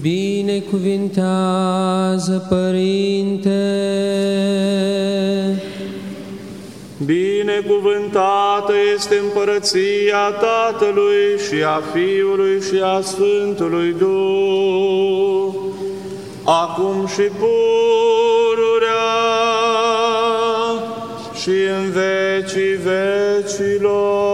Binecuvintează, Părinte! Binecuvântată este împărăția Tatălui și a Fiului și a Sfântului Duh, acum și pururea și în vecii vecilor.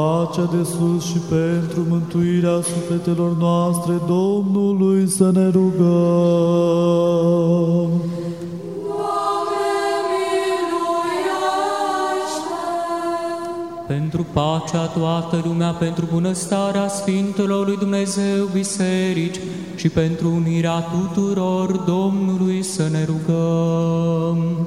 Pacea de sus și pentru mântuirea sufletelor noastre, Domnului să ne rugăm. Doamne, miluiește! pentru pacea toată lumea, pentru bunăstarea Sfintelor lui Dumnezeu biserici și pentru unirea tuturor Domnului să ne rugăm.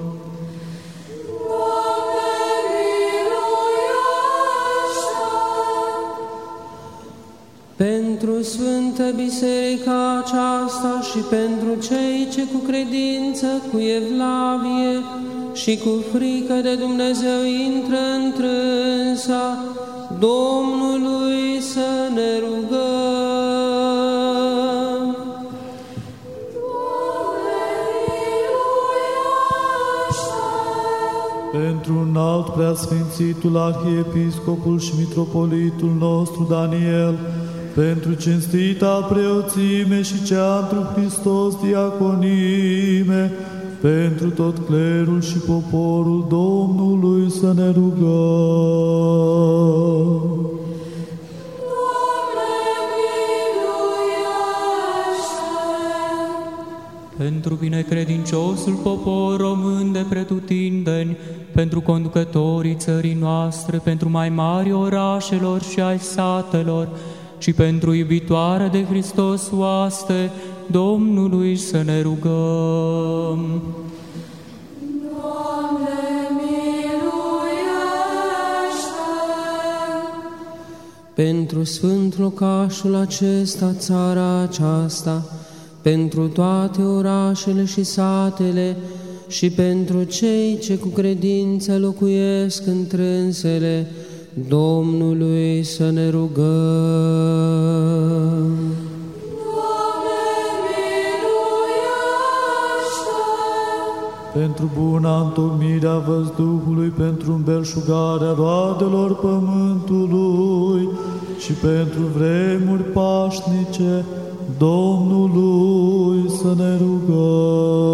Pentru Sfântă Biserica aceasta și pentru cei ce cu credință, cu evlavie și cu frică de Dumnezeu intră întrânsa, Domnului să ne rugăm. Pentru un alt preasfințitul Arhiepiscopul și Mitropolitul nostru Daniel, pentru cinstita preoțime și cea întru Hristos diaconime, pentru tot clerul și poporul Domnului să ne rugăm. Doamne, miluiește! pentru binecredinciosul popor român de pretutindeni, pentru conducătorii țării noastre, pentru mai mari orașelor și ai satelor, și pentru iubitoarea de Hristos oaste, Domnului să ne rugăm. Doamne, miluiește! pentru sfânt locașul acesta, țara aceasta, pentru toate orașele și satele și pentru cei ce cu credință locuiesc întrânsele, Domnului să ne rugăm. Doamne, miluiește! pentru buna întocmirea văzduhului, pentru îmbelșugarea roadelor pământului și pentru vremuri pașnice, Domnului să ne rugăm.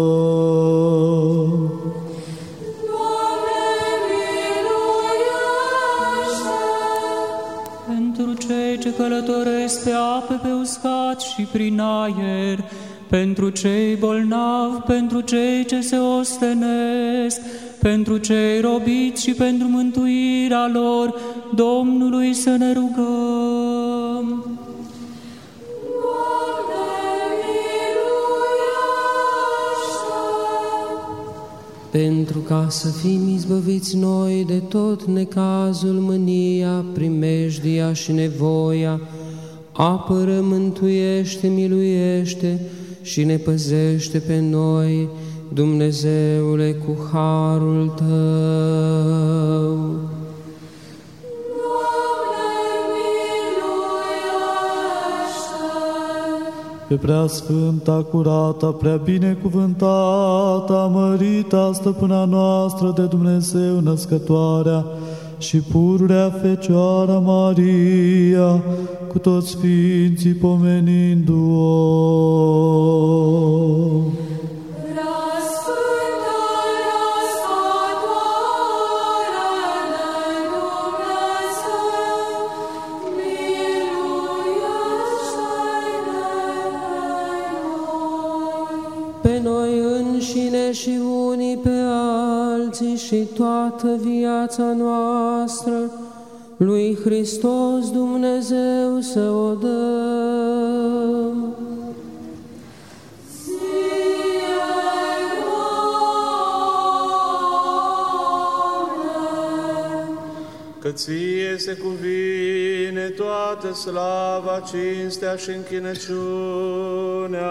Pentru cei ce călătoresc pe ape pe uscat și prin aer, pentru cei bolnavi, pentru cei ce se ostenesc, pentru cei robiți și pentru mântuirea lor, Domnului să ne rugăm. pentru ca să fim izbăviți noi de tot necazul, mânia, primejdia și nevoia, apără, mântuiește, miluiește și ne păzește pe noi, Dumnezeule, cu harul Tău. Pe prea sfânta, curată, prea binecuvântată, mărita stăpâna noastră de Dumnezeu născătoarea și pururea Fecioara Maria, cu toți sfinții pomenindu-o. Și toată viața noastră, lui Hristos Dumnezeu să o dăm. Că ție se cuvine toată slava, cinstea și închinăciunea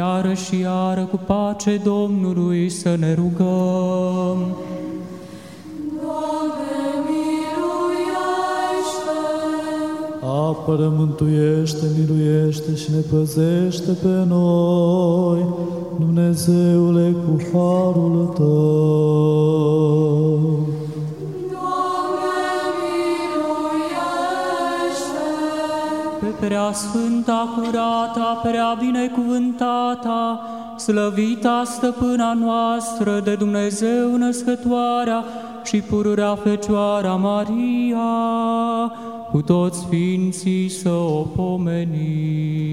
Iară și iară cu pace Domnului să ne rugăm. Doamne, miluiește! Apără, mântuiește, miluiește și ne păzește pe noi, Dumnezeule, cu harul Tău. Doamne, miluiește! Pe prea sfânta, curata, prea binecuvântata, slăvita stăpâna noastră de Dumnezeu născătoarea și pururea Fecioara Maria, cu toți sfinții să o pomenim.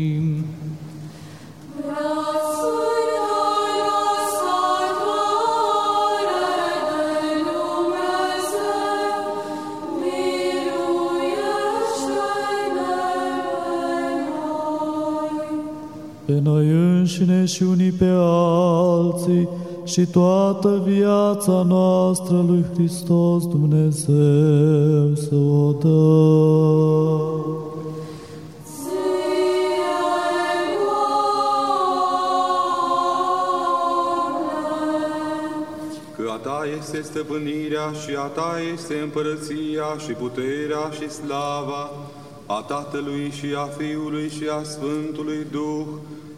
Și toată viața noastră lui Hristos Dumnezeu să o dăm. Că a ta este stăpânirea și a ta este împărăția și puterea și slava a Tatălui și a Fiului și a Sfântului Duh,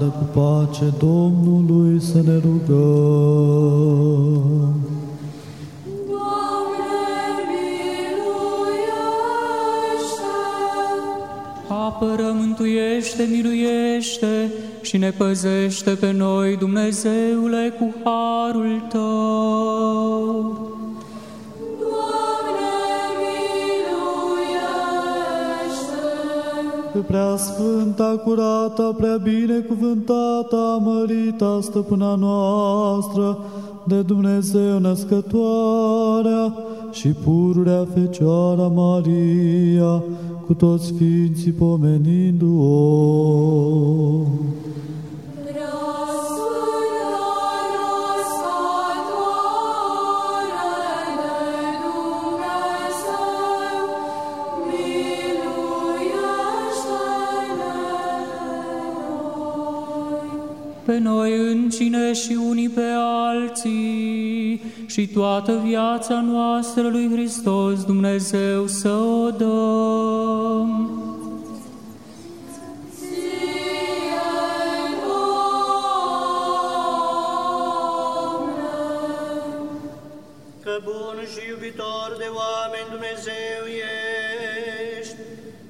Și iară cu pace Domnului să ne rugăm. Apără, mântuiește, miluiește și ne păzește pe noi, Dumnezeule, cu harul Tău. Prea sfânta, curată, prea binecuvântată, mărita stăpâna noastră, de Dumnezeu născătoarea și pururea Fecioara Maria, cu toți Sfinții pomenindu-o. Pe noi încine și unii pe alții și toată viața noastră lui Hristos Dumnezeu să o dăm. Că bun și iubitor de oameni Dumnezeu ești,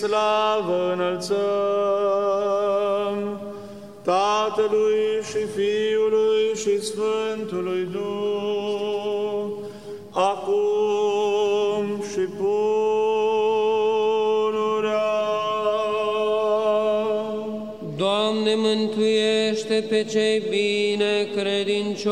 Slavă înălțăm, Tatălui și Fiului și Sfântului Duh, acum și pururea. Doamne, mântuiește pe cei bine credincioși.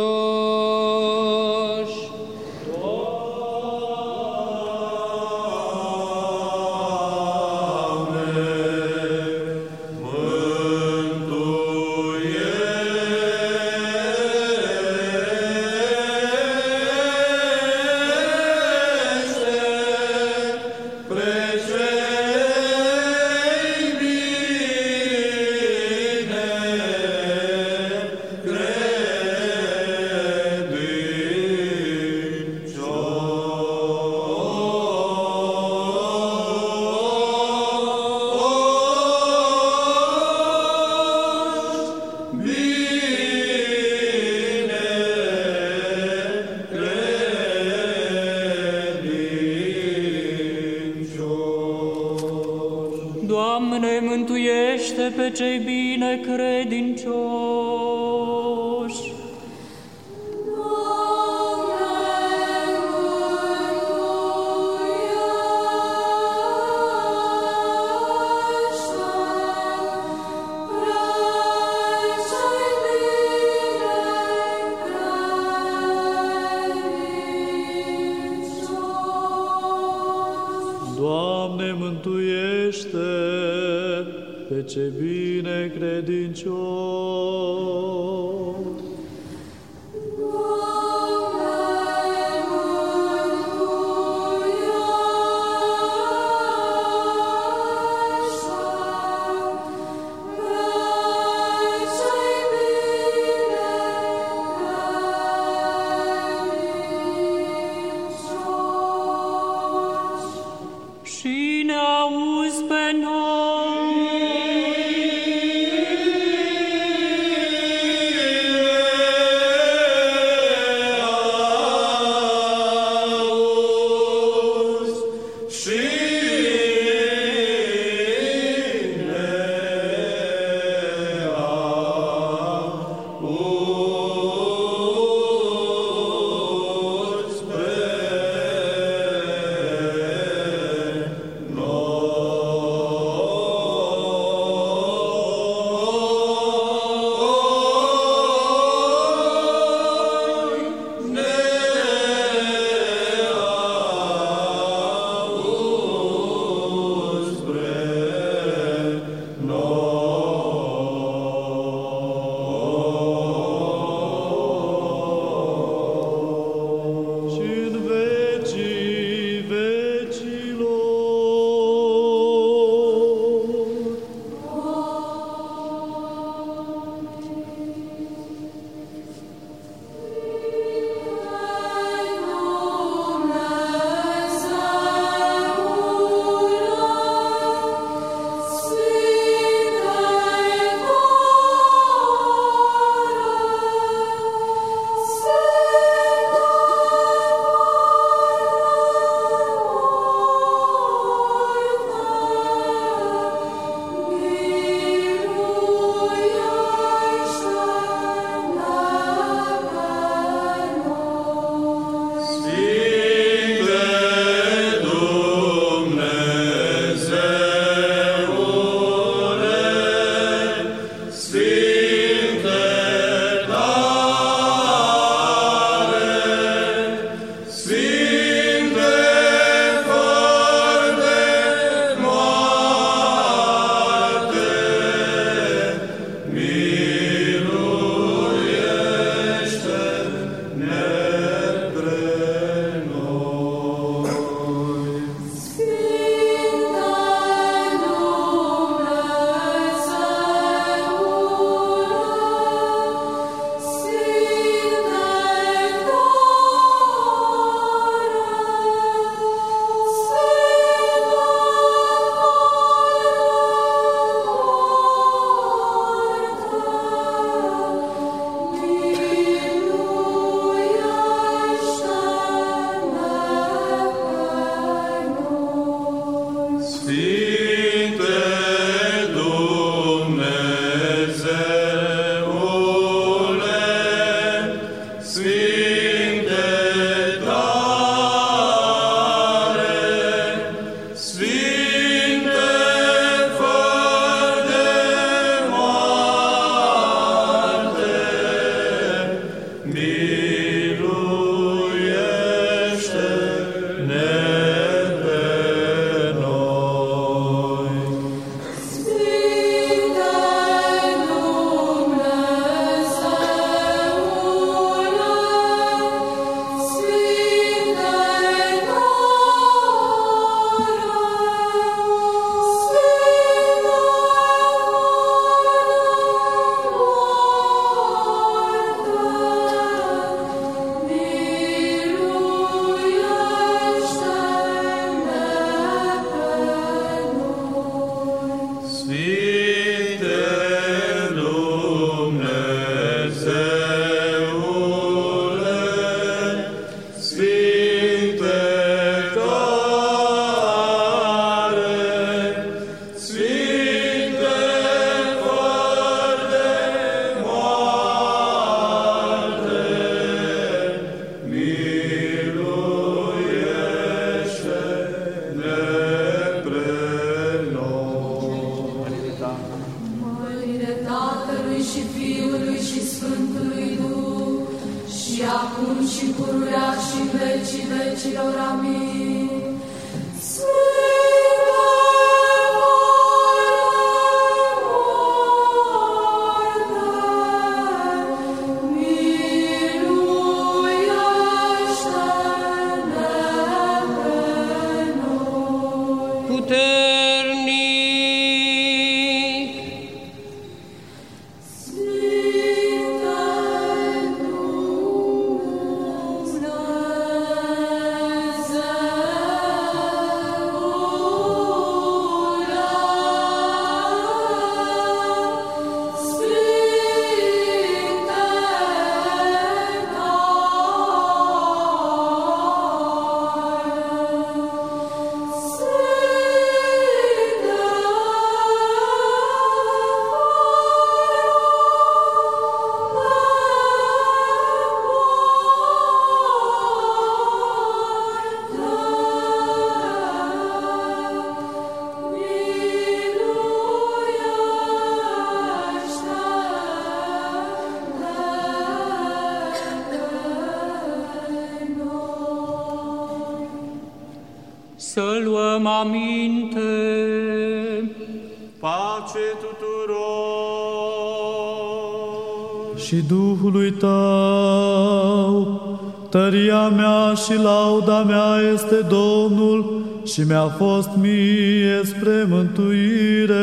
Este Domnul și mi-a fost mie spre mântuire.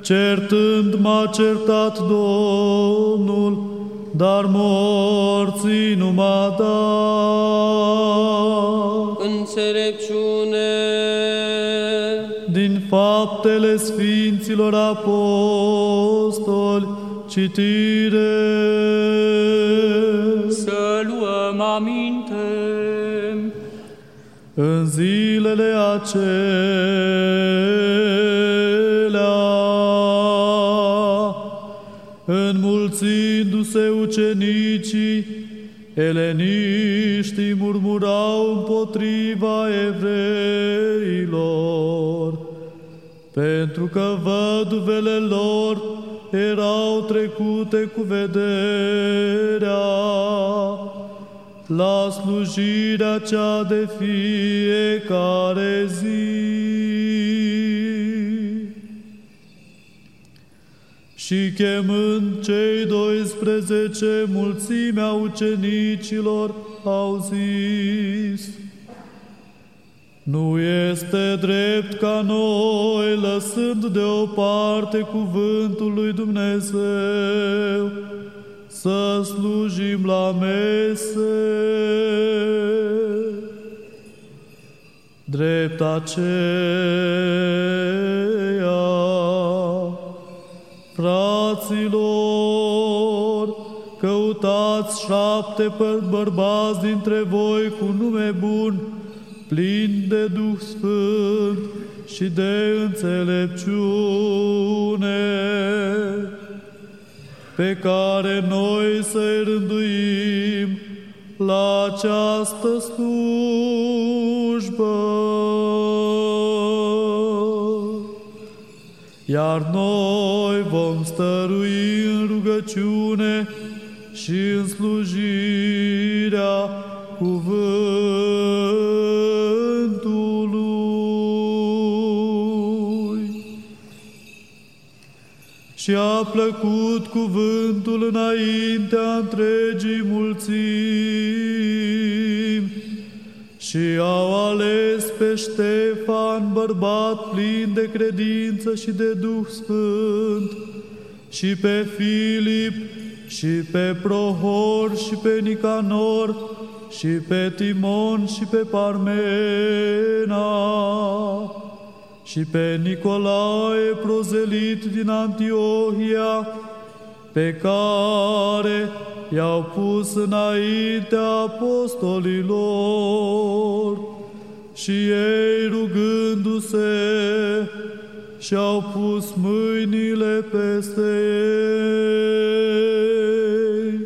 Certând m-a certat Domnul, dar morții nu m-a dat. înțelepciune, Din faptele Sfinților Apostoli, citire. Să luăm aminte. În zilele acelea, înmulțindu-se ucenicii, eleniștii murmurau împotriva evreilor, pentru că văduvele lor erau trecute cu vederea la slujirea cea de fiecare zi. Și chemând cei 12 mulțimea ucenicilor, au zis, Nu este drept ca noi, lăsând deoparte cuvântul lui Dumnezeu, să slujim la mese. Drept aceea, fraților, căutați șapte păr- bărbați dintre voi cu nume bun, plin de Duh Sfânt și de înțelepciune pe care noi să-i rânduim la această slujbă. Iar noi vom stărui în rugăciune și în slujirea cuvântului. Și a plăcut cuvântul înaintea întregii mulțimi. Și au ales pe Ștefan, bărbat plin de credință și de Duh Sfânt, și pe Filip, și pe Prohor, și pe Nicanor, și pe Timon, și pe Parmena, și pe Nicolae, prozelit din Antiohia, pe care i-au pus înaintea apostolilor și ei rugându-se și-au pus mâinile peste ei.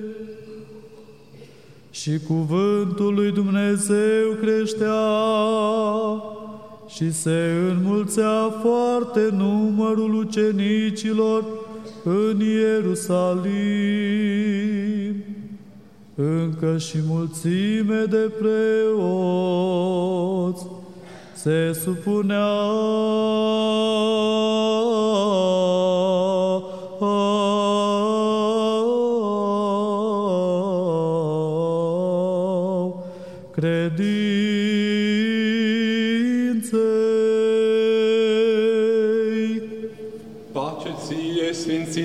Și cuvântul lui Dumnezeu creștea și se înmulțea foarte numărul ucenicilor în Ierusalim, încă și mulțime de preoți se supuneau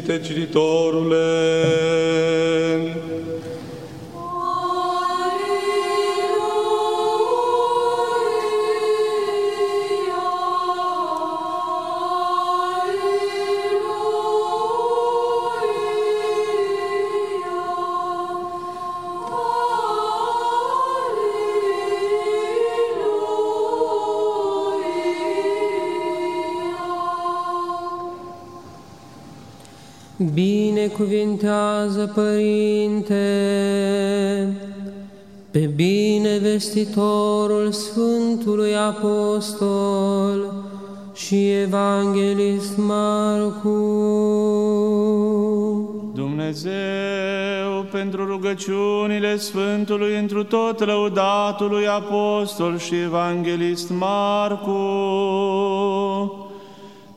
Sfințite Cititorule! Binecuvintează, Părinte, pe binevestitorul Sfântului Apostol și Evanghelist Marcu. Dumnezeu, pentru rugăciunile Sfântului întru tot lăudatului Apostol și Evanghelist Marcu,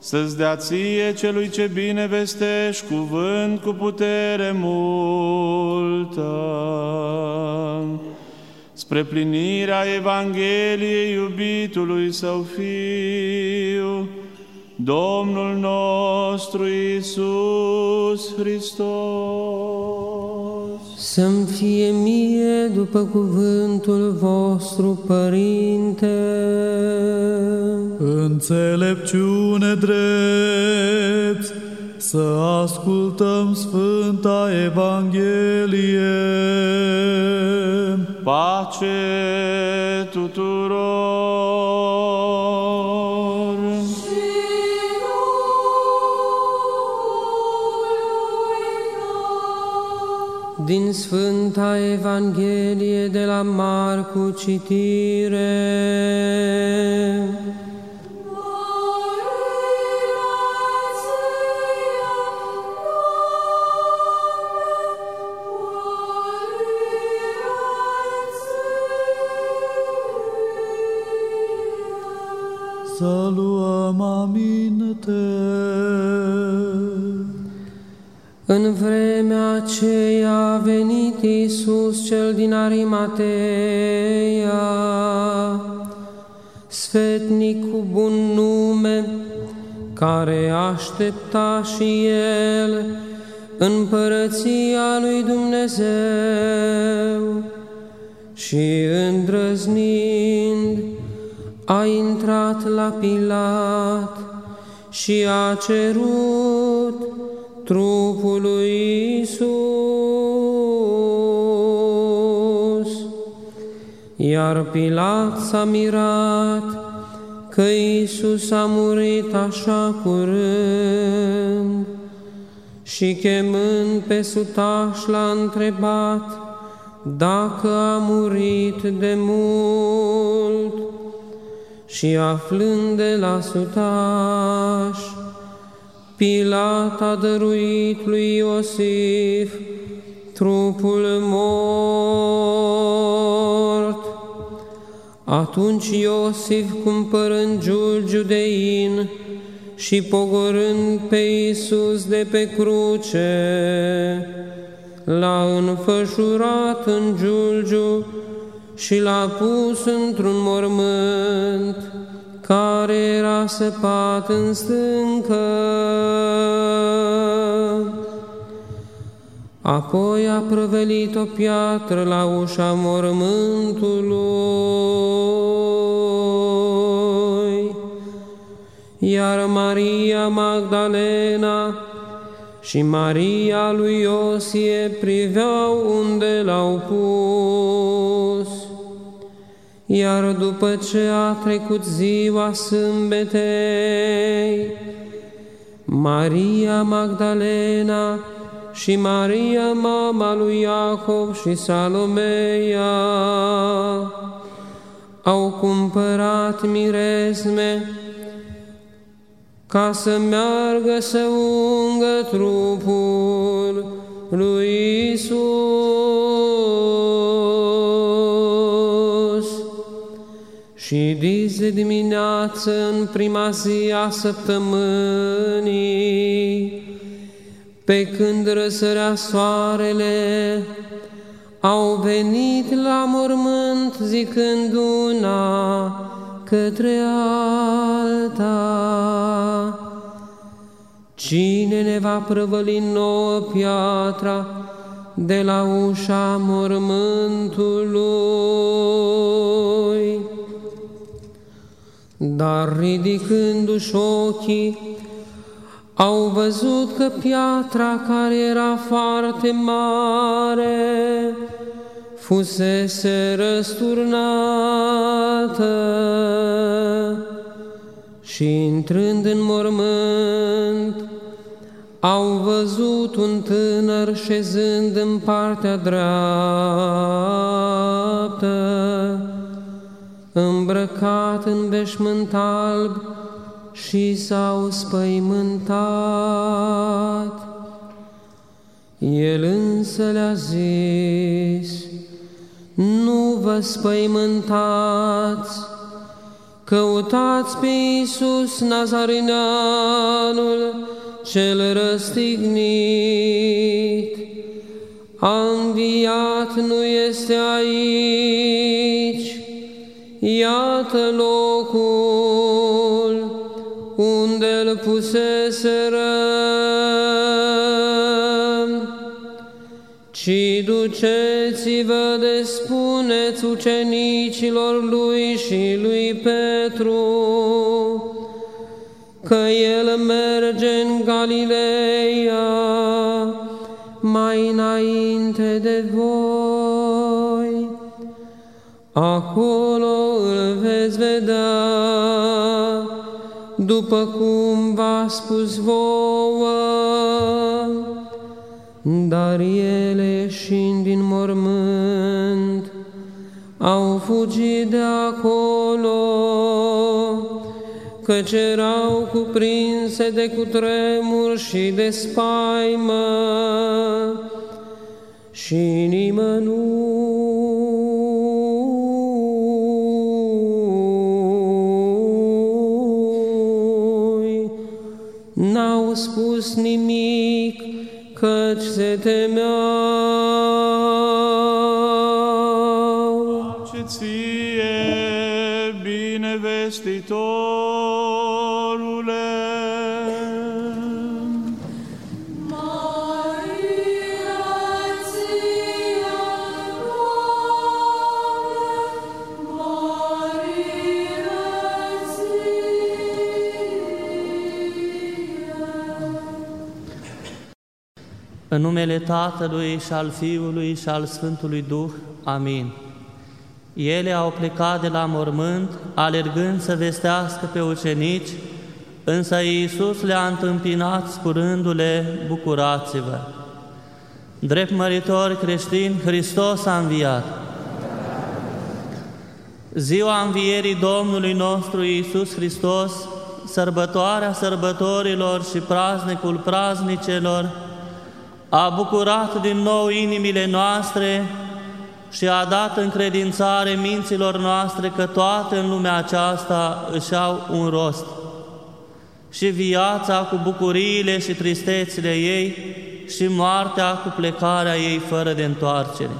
să-ți dea ție celui ce bine vestești cuvânt cu putere multă, spre plinirea Evangheliei iubitului Său Fiu, Domnul nostru Isus Hristos. Să-mi fie mie după cuvântul vostru, Părinte, Înțelepciune drept, să ascultăm Sfânta Evanghelie. Pace tuturor! din Sfânta Evanghelie de la Marcu citire. În vremea aceea a venit Iisus cel din Arimateea, sfetnic cu bun nume, care aștepta și el împărăția lui Dumnezeu și îndrăznind a intrat la Pilat și a cerut trupul lui Isus. Iar Pilat s-a mirat că Isus a murit așa curând și chemând pe sutaș l-a întrebat dacă a murit de mult și aflând de la sutaș, Pilat a dăruit lui Iosif trupul mort. Atunci Iosif, cumpărând giulgiu de in și pogorând pe Iisus de pe cruce, l-a înfășurat în giulgiu și l-a pus într-un mormânt care era săpat în stâncă. Apoi a prăvelit o piatră la ușa mormântului, iar Maria Magdalena și Maria lui Iosie priveau unde l-au pus. Iar după ce a trecut ziua sâmbetei, Maria Magdalena și Maria, mama lui Iacov și Salomeia, au cumpărat miresme ca să meargă să ungă trupul lui Isus. Și dis de dimineață în prima zi a săptămânii, pe când răsărea soarele, au venit la mormânt zicând una către alta. Cine ne va prăvăli nouă piatra de la ușa mormântului? Dar ridicându-și ochii, au văzut că piatra care era foarte mare fusese răsturnată și intrând în mormânt, au văzut un tânăr șezând în partea dreaptă, îmbrăcat în veșmânt alb, și s-au spăimântat. El însă le-a zis, nu vă spăimântați, căutați pe Iisus Nazarineanul cel răstignit. A înviat, nu este aici, iată locul unde îl puseseră, ci duceți-vă de spuneți ucenicilor lui și lui Petru, că el merge în Galileea mai înainte de voi. Acolo îl veți vedea. După cum v-a spus vouă, dar ele ieșind din mormânt, au fugit de acolo, căci erau cuprinse de cutremur și de spaimă. Și nimănui spus nimic, căci se temeau. Ce ție, binevestitor, numele Tatălui și al Fiului și al Sfântului Duh. Amin. Ele au plecat de la mormânt, alergând să vestească pe ucenici, însă Iisus le-a întâmpinat spurându-le, bucurați-vă! Drept măritori creștini, Hristos a înviat. Ziua învierii Domnului nostru Iisus Hristos, sărbătoarea sărbătorilor și praznicul praznicelor, a bucurat din nou inimile noastre și a dat încredințare minților noastre că toate în lumea aceasta își au un rost. Și viața cu bucuriile și tristețile ei și moartea cu plecarea ei fără de întoarcere.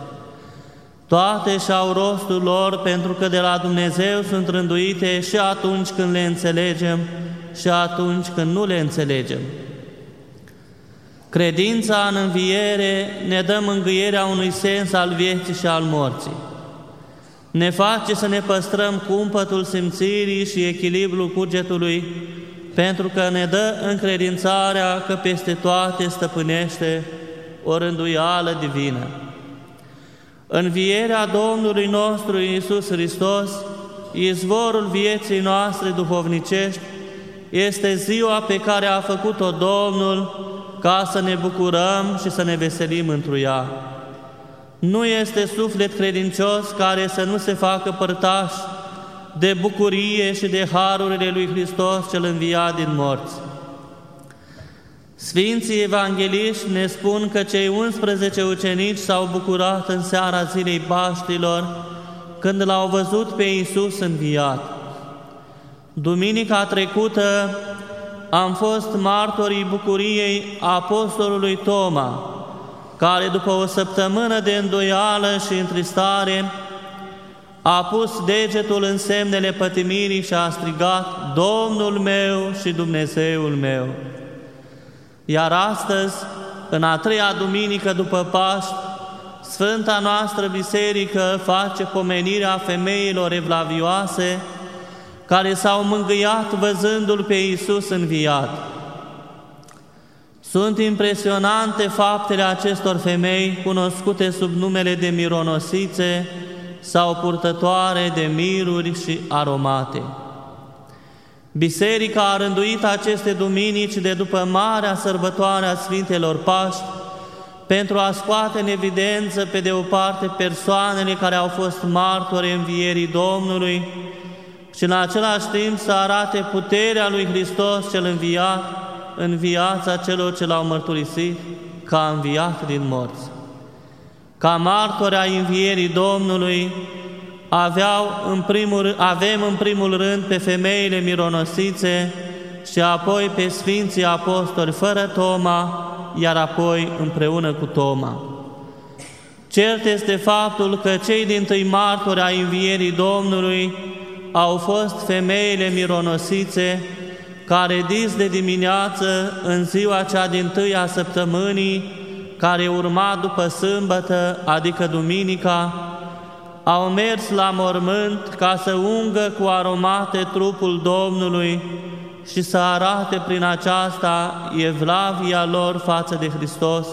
Toate și-au rostul lor pentru că de la Dumnezeu sunt rânduite și atunci când le înțelegem și atunci când nu le înțelegem. Credința în înviere ne dă mângâierea unui sens al vieții și al morții. Ne face să ne păstrăm cumpătul simțirii și echilibrul cugetului, pentru că ne dă încredințarea că peste toate stăpânește o rânduială divină. Învierea Domnului nostru Iisus Hristos, izvorul vieții noastre duhovnicești, este ziua pe care a făcut-o Domnul ca să ne bucurăm și să ne veselim întru ea. Nu este suflet credincios care să nu se facă părtaș de bucurie și de harurile lui Hristos cel înviat din morți. Sfinții evangeliști ne spun că cei 11 ucenici s-au bucurat în seara zilei Paștilor când l-au văzut pe Iisus înviat. Duminica trecută am fost martorii bucuriei apostolului Toma, care după o săptămână de îndoială și întristare a pus degetul în semnele pătimirii și a strigat, Domnul meu și Dumnezeul meu. Iar astăzi, în a treia duminică după Paști, Sfânta noastră Biserică face pomenirea femeilor evlavioase care s-au mângâiat văzându-L pe Iisus înviat. Sunt impresionante faptele acestor femei cunoscute sub numele de mironosițe sau purtătoare de miruri și aromate. Biserica a rânduit aceste duminici de după marea sărbătoare a Sfintelor Paști pentru a scoate în evidență pe de o parte persoanele care au fost martori învierii Domnului și în același timp să arate puterea lui Hristos cel înviat în viața celor ce l-au mărturisit ca înviat din morți. Ca martori ai învierii Domnului, aveau în primul, avem în primul rând pe femeile mironosițe și apoi pe Sfinții Apostoli fără Toma, iar apoi împreună cu Toma. Cert este faptul că cei din tâi martori ai învierii Domnului au fost femeile mironosițe care dis de dimineață în ziua cea din tâia săptămânii, care urma după sâmbătă, adică duminica, au mers la mormânt ca să ungă cu aromate trupul Domnului și să arate prin aceasta evlavia lor față de Hristos,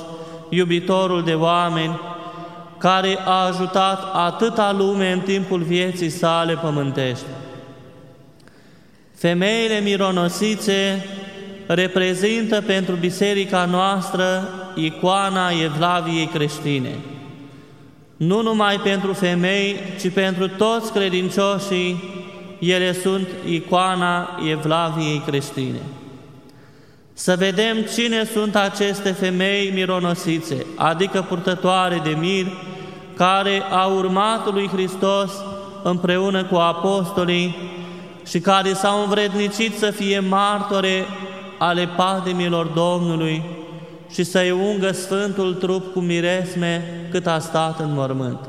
iubitorul de oameni, care a ajutat atâta lume în timpul vieții sale pământești. Femeile mironosițe reprezintă pentru biserica noastră icoana Evlaviei creștine. Nu numai pentru femei, ci pentru toți credincioșii, ele sunt icoana Evlaviei creștine. Să vedem cine sunt aceste femei mironosițe, adică purtătoare de mir, care au urmat lui Hristos împreună cu apostolii și care s-au învrednicit să fie martore ale patimilor Domnului și să-i ungă Sfântul trup cu miresme cât a stat în mormânt.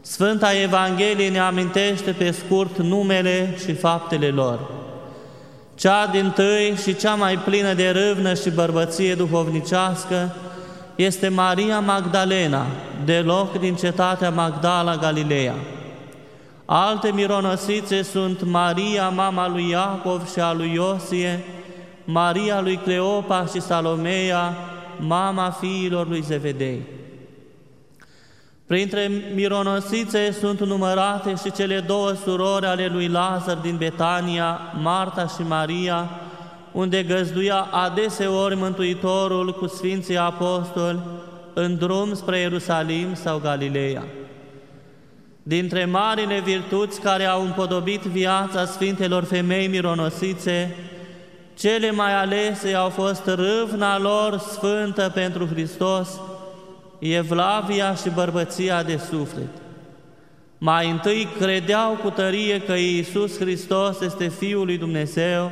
Sfânta Evanghelie ne amintește pe scurt numele și faptele lor. Cea din tâi și cea mai plină de râvnă și bărbăție duhovnicească este Maria Magdalena, deloc din cetatea Magdala Galileea. Alte mironosițe sunt Maria, mama lui Iacov și a lui Iosie, Maria lui Cleopa și Salomea, mama fiilor lui Zevedei. Printre mironosițe sunt numărate și cele două surori ale lui Lazar din Betania, Marta și Maria, unde găzduia adeseori Mântuitorul cu Sfinții Apostoli în drum spre Ierusalim sau Galileea. Dintre marile virtuți care au împodobit viața Sfintelor femei mironosițe, cele mai alese au fost râvna lor sfântă pentru Hristos, evlavia și bărbăția de suflet. Mai întâi credeau cu tărie că Iisus Hristos este Fiul lui Dumnezeu,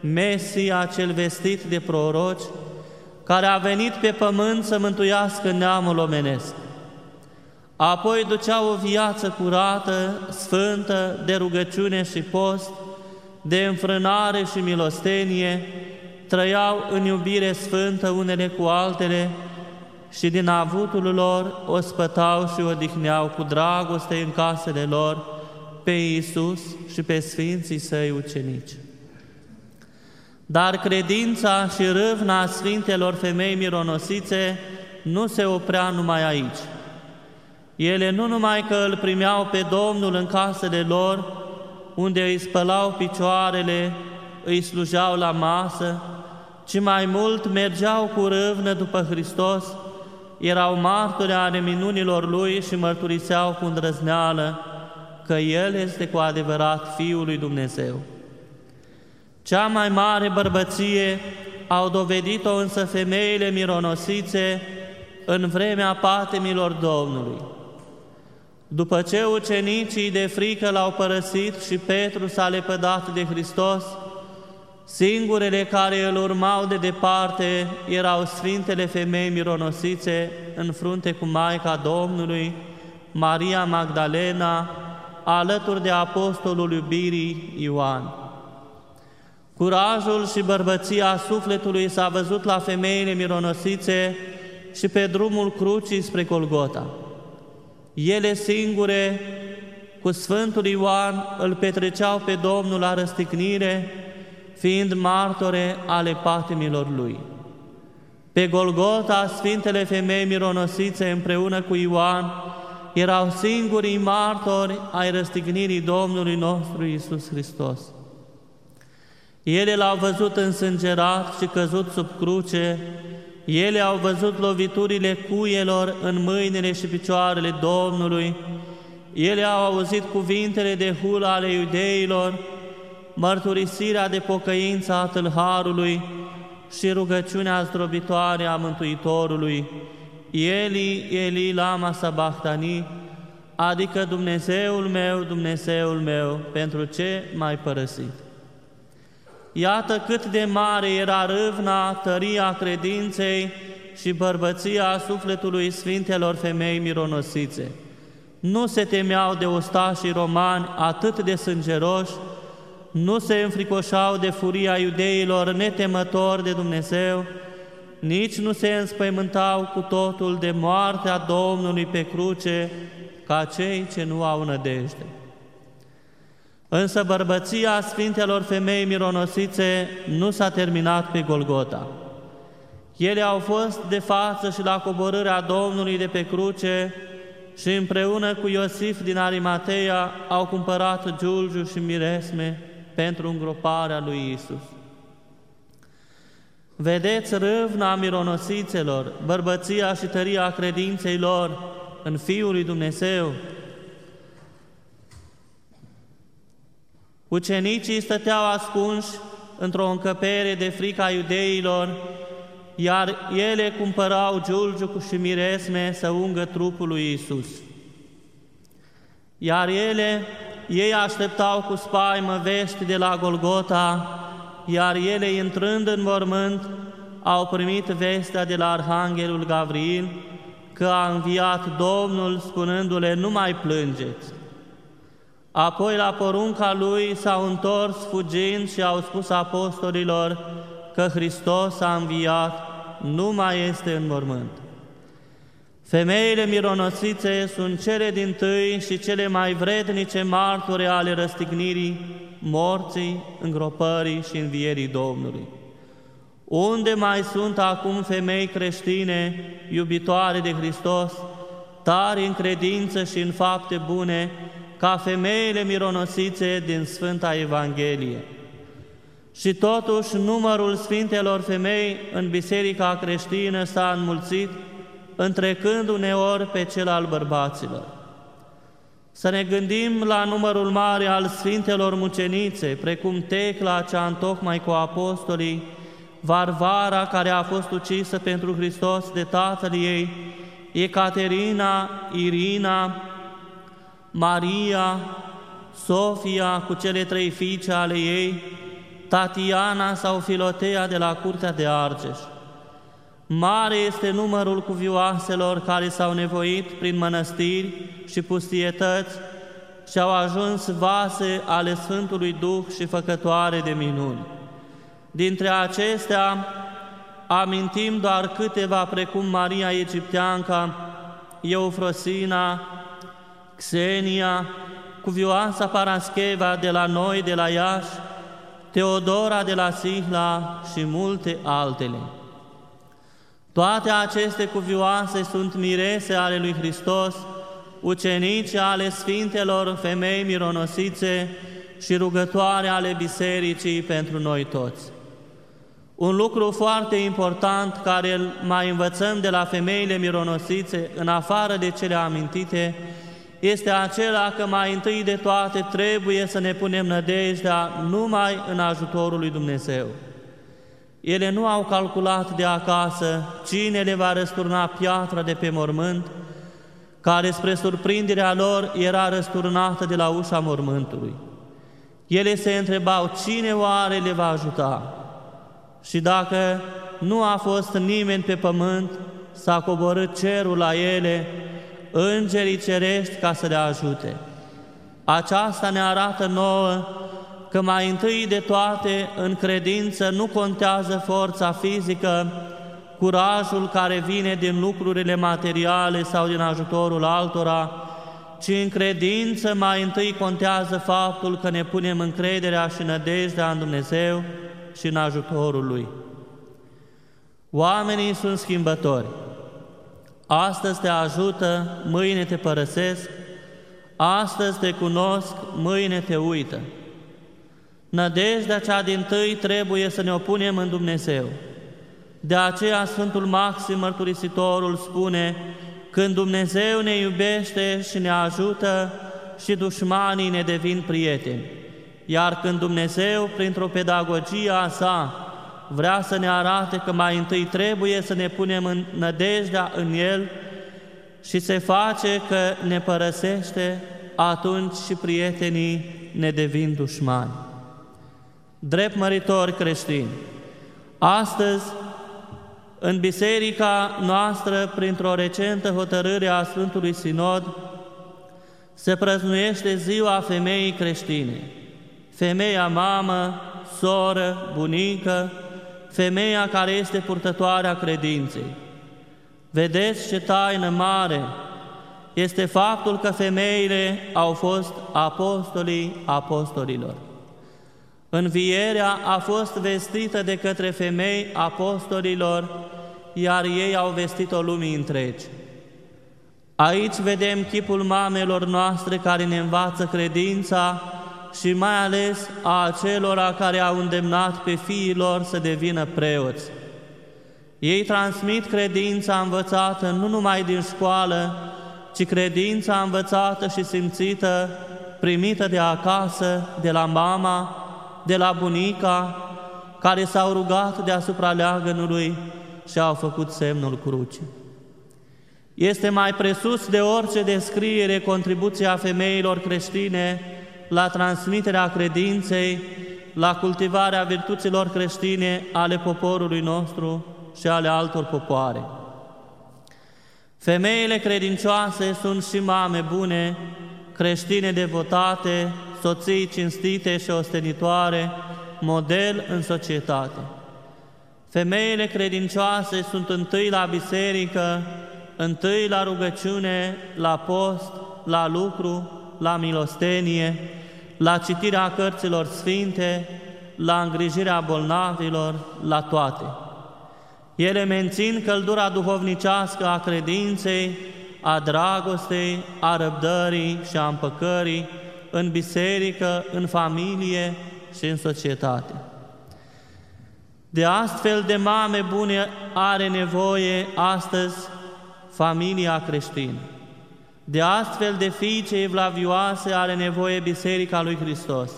Mesia cel vestit de proroci, care a venit pe pământ să mântuiască neamul omenesc. Apoi duceau o viață curată, sfântă, de rugăciune și post, de înfrânare și milostenie, trăiau în iubire sfântă unele cu altele și din avutul lor o spătau și o dihneau cu dragoste în casele lor pe Iisus și pe Sfinții Săi ucenici. Dar credința și râvna Sfintelor femei mironosițe nu se oprea numai aici. Ele nu numai că îl primeau pe Domnul în casele lor, unde îi spălau picioarele, îi slujeau la masă, ci mai mult mergeau cu râvnă după Hristos, erau martori ale minunilor Lui și mărturiseau cu îndrăzneală că El este cu adevărat Fiul lui Dumnezeu. Cea mai mare bărbăție au dovedit-o însă femeile mironosițe în vremea patemilor Domnului. După ce ucenicii de frică l-au părăsit și Petru s-a lepădat de Hristos, singurele care îl urmau de departe erau Sfintele Femei mironosițe în frunte cu Maica Domnului, Maria Magdalena, alături de Apostolul iubirii Ioan. Curajul și bărbăția sufletului s-a văzut la femeile mironosițe și pe drumul crucii spre Colgota. Ele singure, cu Sfântul Ioan, îl petreceau pe Domnul la răstignire, fiind martore ale patimilor lui. Pe Golgota, Sfintele Femei mironosițe împreună cu Ioan erau singurii martori ai răstignirii Domnului nostru Isus Hristos. Ele l-au văzut însângerat și căzut sub cruce, ele au văzut loviturile cuielor în mâinile și picioarele Domnului, ele au auzit cuvintele de hulă ale iudeilor, mărturisirea de pocăință a tâlharului și rugăciunea zdrobitoare a Mântuitorului, Eli, Eli, lama sabachthani, adică Dumnezeul meu, Dumnezeul meu, pentru ce m-ai părăsit? Iată cât de mare era râvna, tăria credinței și bărbăția sufletului Sfintelor femei mironosițe. Nu se temeau de ostașii romani atât de sângeroși, nu se înfricoșau de furia iudeilor netemători de Dumnezeu, nici nu se înspăimântau cu totul de moartea Domnului pe cruce, ca cei ce nu au nădejde. Însă bărbăția Sfintelor Femei mironosițe nu s-a terminat pe Golgota. Ele au fost de față și la coborârea Domnului de pe cruce și împreună cu Iosif din Arimateia au cumpărat giulgiu și miresme pentru îngroparea lui Isus. Vedeți râvna mironosițelor, bărbăția și tăria credinței lor în Fiul lui Dumnezeu, Ucenicii stăteau ascunși într-o încăpere de frica iudeilor, iar ele cumpărau giulgiu și miresme să ungă trupul lui Isus. Iar ele, ei așteptau cu spaimă vești de la Golgota, iar ele, intrând în mormânt, au primit vestea de la Arhanghelul Gavril că a înviat Domnul spunându-le, nu mai plângeți. Apoi, la porunca lui, s-au întors fugind și au spus apostolilor că Hristos a înviat, nu mai este în mormânt. Femeile mironosițe sunt cele din tâi și cele mai vrednice marturi ale răstignirii, morții, îngropării și învierii Domnului. Unde mai sunt acum femei creștine, iubitoare de Hristos, tari în credință și în fapte bune, ca femeile mironosițe din Sfânta Evanghelie. Și totuși numărul Sfintelor femei în Biserica creștină s-a înmulțit, întrecând uneori pe cel al bărbaților. Să ne gândim la numărul mare al Sfintelor mucenițe, precum Tecla, cea întocmai cu apostolii, Varvara, care a fost ucisă pentru Hristos de tatăl ei, Ecaterina, Irina, Maria, Sofia cu cele trei fiice ale ei, Tatiana sau Filotea de la curtea de Argeș. Mare este numărul cuvioaselor care s-au nevoit prin mănăstiri și pustietăți și au ajuns vase ale Sfântului Duh și făcătoare de minuni. Dintre acestea, amintim doar câteva precum Maria Egipteanca, Eufrosina, Xenia, cuvioasa Parascheva de la noi, de la Iași, Teodora de la Sihla și multe altele. Toate aceste cuvioase sunt mirese ale lui Hristos, ucenici ale Sfintelor femei mironosițe și rugătoare ale Bisericii pentru noi toți. Un lucru foarte important care îl mai învățăm de la femeile mironosițe, în afară de cele amintite, este acela că mai întâi de toate trebuie să ne punem nădejdea numai în ajutorul lui Dumnezeu. Ele nu au calculat de acasă cine le va răsturna piatra de pe mormânt, care spre surprinderea lor era răsturnată de la ușa mormântului. Ele se întrebau cine oare le va ajuta. Și dacă nu a fost nimeni pe pământ, s-a coborât cerul la ele, îngerii cerești ca să le ajute. Aceasta ne arată nouă că mai întâi de toate în credință nu contează forța fizică, curajul care vine din lucrurile materiale sau din ajutorul altora, ci în credință mai întâi contează faptul că ne punem încrederea și nădejdea în Dumnezeu și în ajutorul Lui. Oamenii sunt schimbători. Astăzi te ajută, mâine te părăsesc, astăzi te cunosc, mâine te uită. Nădejdea cea din tâi trebuie să ne opunem în Dumnezeu. De aceea Sfântul Maxim Mărturisitorul spune, când Dumnezeu ne iubește și ne ajută, și dușmanii ne devin prieteni. Iar când Dumnezeu, printr-o pedagogie a sa, vrea să ne arate că mai întâi trebuie să ne punem în nădejdea în El și se face că ne părăsește, atunci și prietenii ne devin dușmani. Drept măritori creștini, astăzi, în biserica noastră, printr-o recentă hotărâre a Sfântului Sinod, se prăznuiește ziua femeii creștine. Femeia mamă, soră, bunică, femeia care este purtătoarea credinței. Vedeți ce taină mare este faptul că femeile au fost apostolii apostolilor. Învierea a fost vestită de către femei apostolilor, iar ei au vestit-o lumii întregi. Aici vedem chipul mamelor noastre care ne învață credința și mai ales a acelora care au îndemnat pe fiilor să devină preoți. Ei transmit credința învățată nu numai din școală, ci credința învățată și simțită, primită de acasă, de la mama, de la bunica, care s-au rugat deasupra leagănului și au făcut semnul crucii. Este mai presus de orice descriere contribuția femeilor creștine la transmiterea credinței, la cultivarea virtuților creștine ale poporului nostru și ale altor popoare. Femeile credincioase sunt și mame bune, creștine devotate, soții cinstite și ostenitoare, model în societate. Femeile credincioase sunt întâi la biserică, întâi la rugăciune, la post, la lucru, la milostenie, la citirea cărților sfinte, la îngrijirea bolnavilor, la toate. Ele mențin căldura duhovnicească a credinței, a dragostei, a răbdării și a împăcării în biserică, în familie și în societate. De astfel de mame bune are nevoie astăzi familia creștină. De astfel de fiice evlavioase are nevoie Biserica lui Hristos.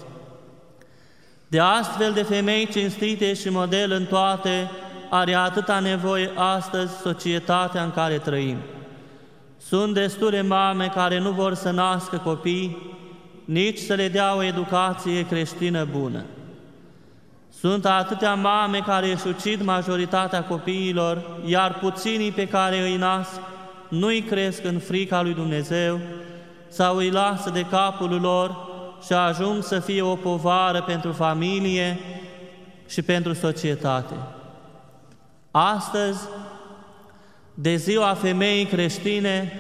De astfel de femei cinstite și model în toate are atâta nevoie astăzi societatea în care trăim. Sunt destule mame care nu vor să nască copii, nici să le dea o educație creștină bună. Sunt atâtea mame care își ucid majoritatea copiilor, iar puținii pe care îi nasc nu-i cresc în frica lui Dumnezeu sau îi lasă de capul lor și ajung să fie o povară pentru familie și pentru societate. Astăzi, de ziua femeii creștine,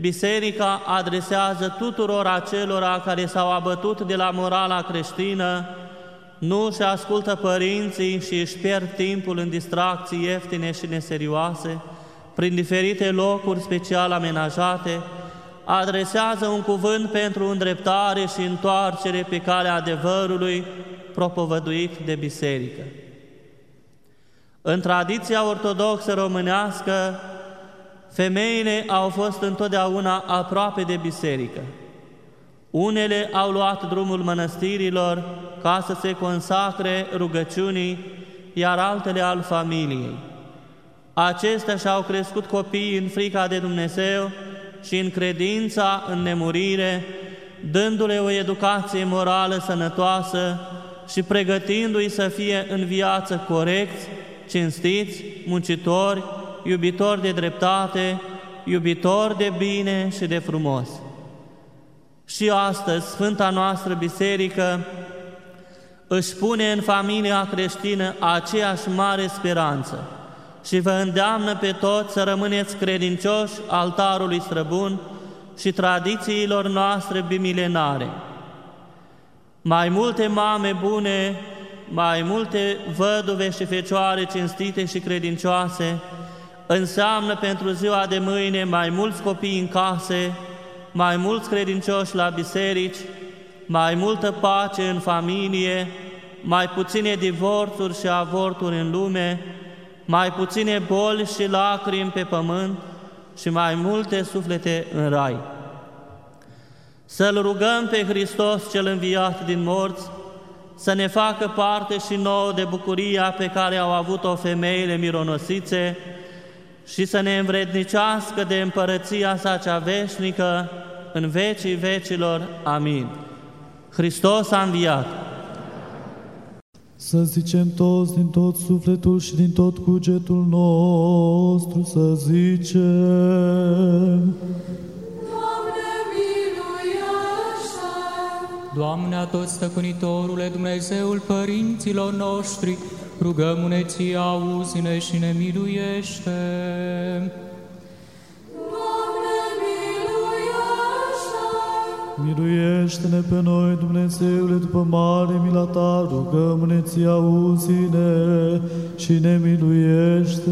Biserica adresează tuturor acelora care s-au abătut de la morala creștină, nu și ascultă părinții și își pierd timpul în distracții ieftine și neserioase, prin diferite locuri special amenajate, adresează un cuvânt pentru îndreptare și întoarcere pe calea adevărului propovăduit de biserică. În tradiția ortodoxă românească, Femeile au fost întotdeauna aproape de biserică. Unele au luat drumul mănăstirilor ca să se consacre rugăciunii, iar altele al familiei. Acestea și-au crescut copiii în frica de Dumnezeu și în credința în nemurire, dându-le o educație morală sănătoasă și pregătindu-i să fie în viață corecți, cinstiți, muncitori, iubitori de dreptate, iubitori de bine și de frumos. Și astăzi, Sfânta noastră Biserică își pune în familia creștină aceeași mare speranță și vă îndeamnă pe toți să rămâneți credincioși altarului străbun și tradițiilor noastre bimilenare. Mai multe mame bune, mai multe văduve și fecioare cinstite și credincioase, înseamnă pentru ziua de mâine mai mulți copii în case, mai mulți credincioși la biserici, mai multă pace în familie, mai puține divorțuri și avorturi în lume, mai puține boli și lacrimi pe pământ și mai multe suflete în rai. Să-L rugăm pe Hristos cel înviat din morți, să ne facă parte și nouă de bucuria pe care au avut-o femeile mironosițe și să ne învrednicească de împărăția sa cea veșnică în vecii vecilor. Amin. Hristos a înviat! Să zicem toți din tot sufletul și din tot cugetul nostru, să zicem... Doamne, a tot stăpânitorule, Dumnezeul părinților noștri, rugăm-ne ție, auzi-ne și ne miluiește. Miluiește-ne pe noi, Dumnezeule, după mare mila Ta, rugăm-ne ție, auzi-ne și ne miluiește.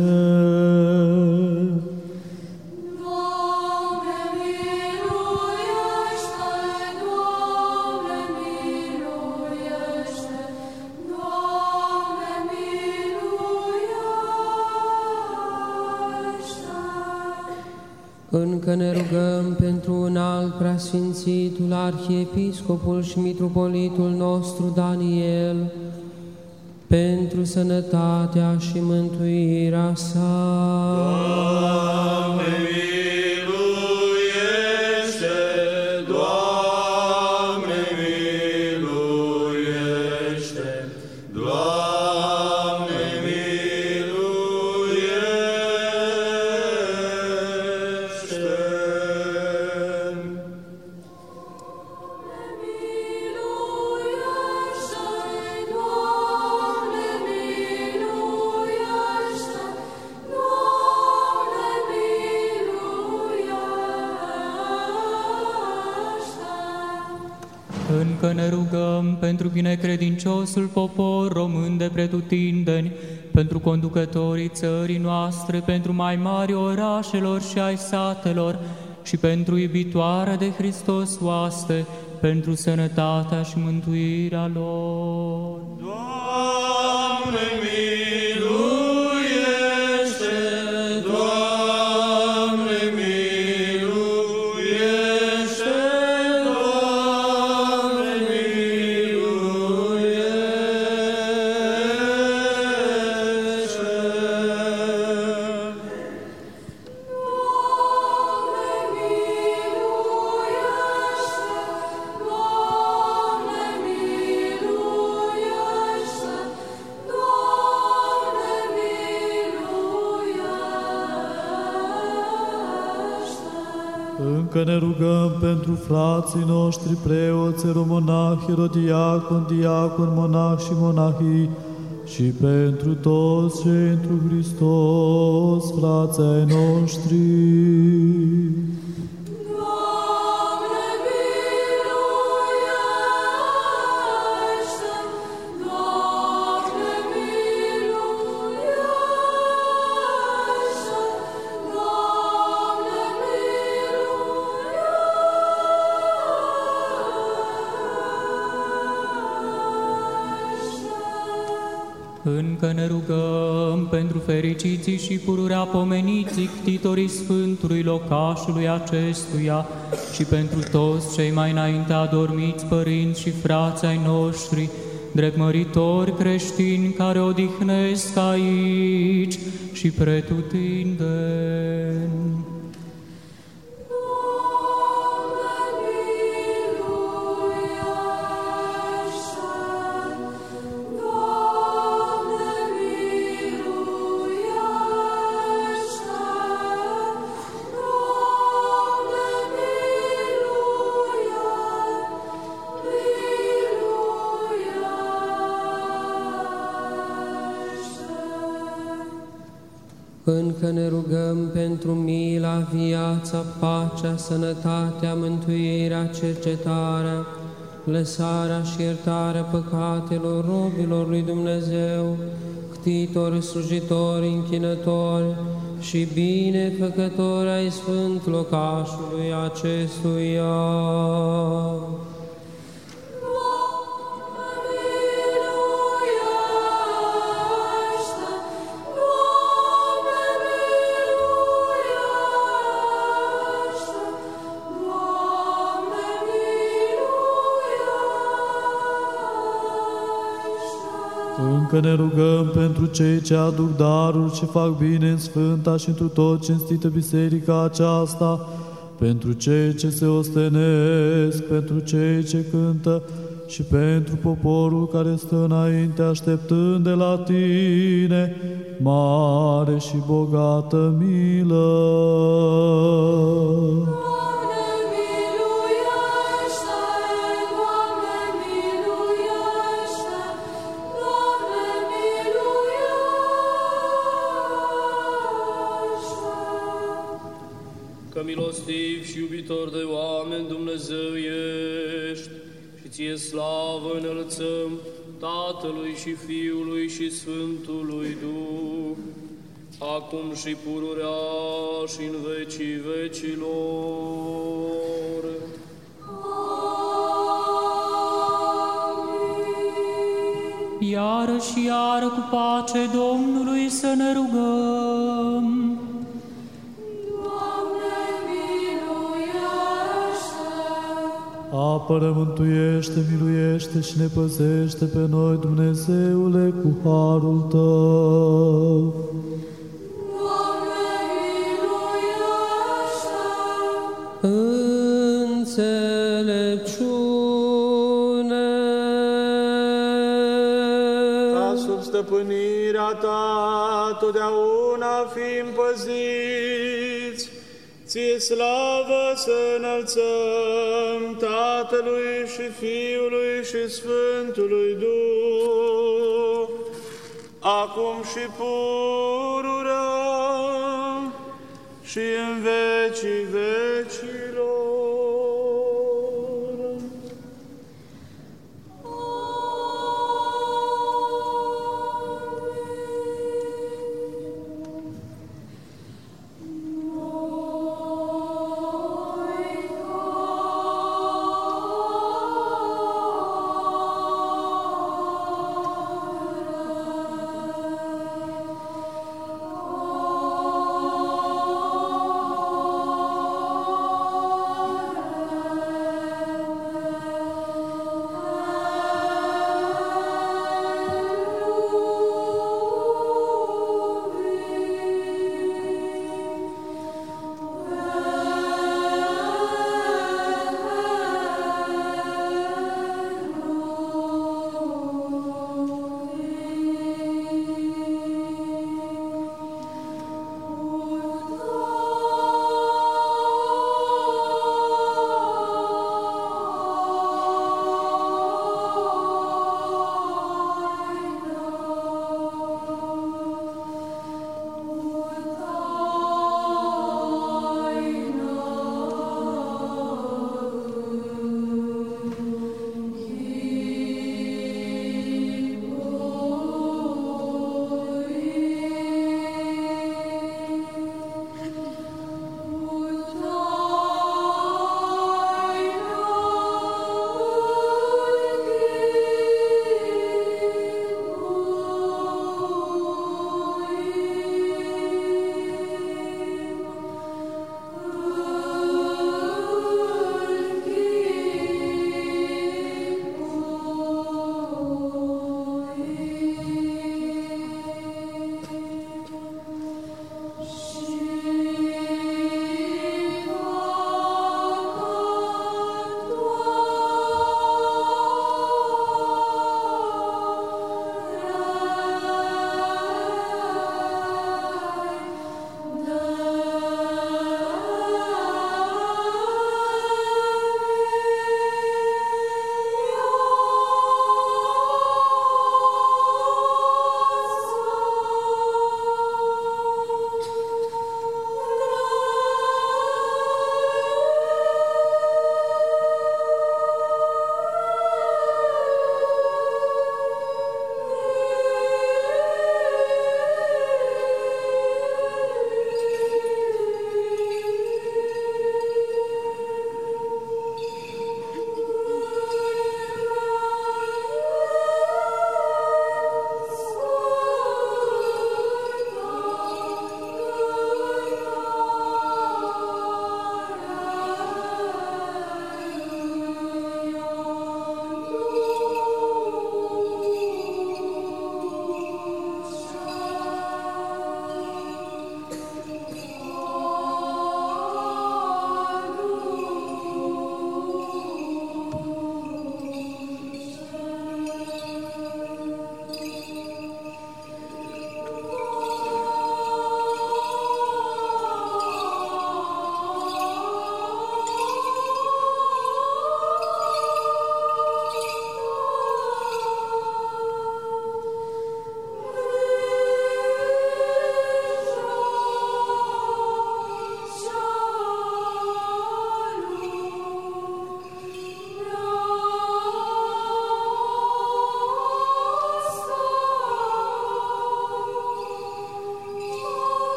Încă ne rugăm pentru un alt preasfințitul Arhiepiscopul și Mitropolitul nostru Daniel, pentru sănătatea și mântuirea sa. Doamne, pentru binecredinciosul popor român de pretutindeni, pentru conducătorii țării noastre, pentru mai mari orașelor și ai satelor, și pentru iubitoarea de Hristos oaste, pentru sănătatea și mântuirea lor. Doamne, Încă ne rugăm pentru frații noștri preoți, romonahi, rodiacon, diacon, monahi și monahii, și pentru toți cei întru Hristos, frații ai noștri. Fericiții și pururea pomeniții ctitorii Sfântului locașului acestuia și pentru toți cei mai înainte adormiți părinți și frații ai noștri, drept măritori creștini care odihnesc aici și pretutindeni. Viața, pacea, sănătatea, mântuirea, cercetarea, lăsarea și iertarea păcatelor robilor lui Dumnezeu, ctitori, slujitori, închinători și binefăcători ai sfânt locașului acestuia. Încă ne rugăm pentru cei ce aduc daruri și fac bine în Sfânta și întru tot cinstită Biserica aceasta, pentru cei ce se ostenesc, pentru cei ce cântă și pentru poporul care stă înainte așteptând de la Tine mare și bogată milă. Iubitor de oameni Dumnezeu ești și ție slavă înălțăm Tatălui și Fiului și Sfântului Duh, acum și pururea și în vecii vecilor. Iară și iară cu pace Domnului să ne rugăm. Apără, mântuiește, miluiește și ne păzește pe noi, Dumnezeule, cu harul Tău. Înțelepciune. Ca sub stăpânirea ta, totdeauna fim păziți, ție slavă să înălțăm Tatălui și Fiului și Sfântului Duh, acum și pururea și în vecii vecilor.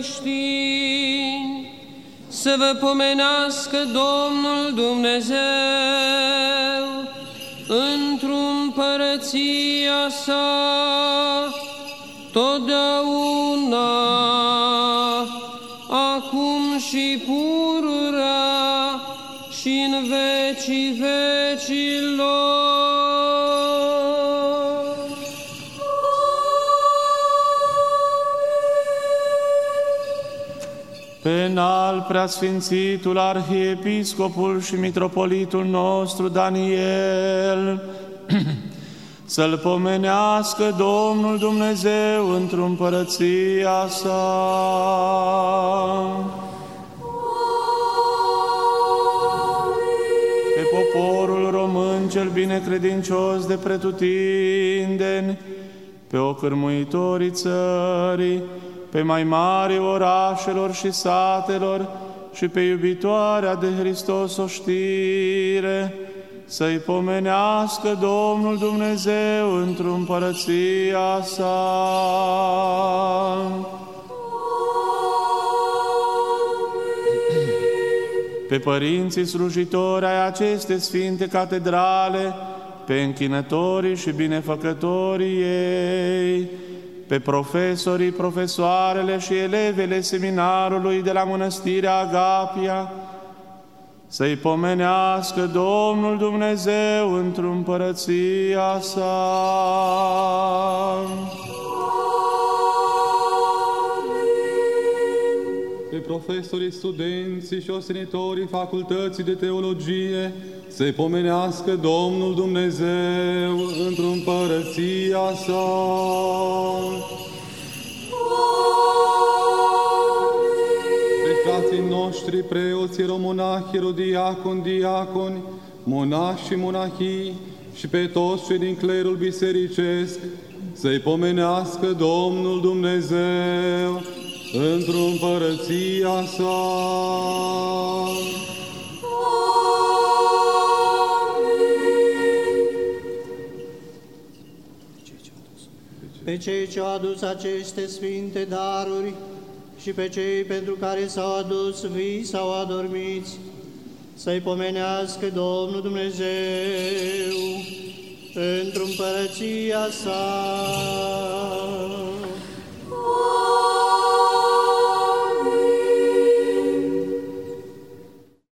Creștini, să vă pomenească Domnul Dumnezeu Penal preasfințitul arhiepiscopul și mitropolitul nostru Daniel, să-l pomenească Domnul Dumnezeu într-o împărăția sa. Pe poporul român cel binecredincios de pretutindeni, pe ocârmuitorii țării, pe mai mari orașelor și satelor și pe iubitoarea de Hristos o știre, să-i pomenească Domnul Dumnezeu într-o împărăția sa. Pe părinții slujitori ai aceste sfinte catedrale, pe închinătorii și binefăcătorii ei, pe profesorii, profesoarele și elevele seminarului de la Mănăstirea Agapia, să-i pomenească Domnul Dumnezeu într-o împărăția sa. Pe profesorii, studenții și osenitorii facultății de teologie, să-i pomenească Domnul Dumnezeu într-o împărăția sa. Pe frații noștri, preoți, romonahi, erodiaconi, diaconi, monași și monahii și pe toți cei din clerul bisericesc, să-i pomenească Domnul Dumnezeu într-o împărăția sa. pe cei ce au adus aceste sfinte daruri și pe cei pentru care s-au adus vii sau adormiți, să-i pomenească Domnul Dumnezeu într-o împărăția sa. Oh!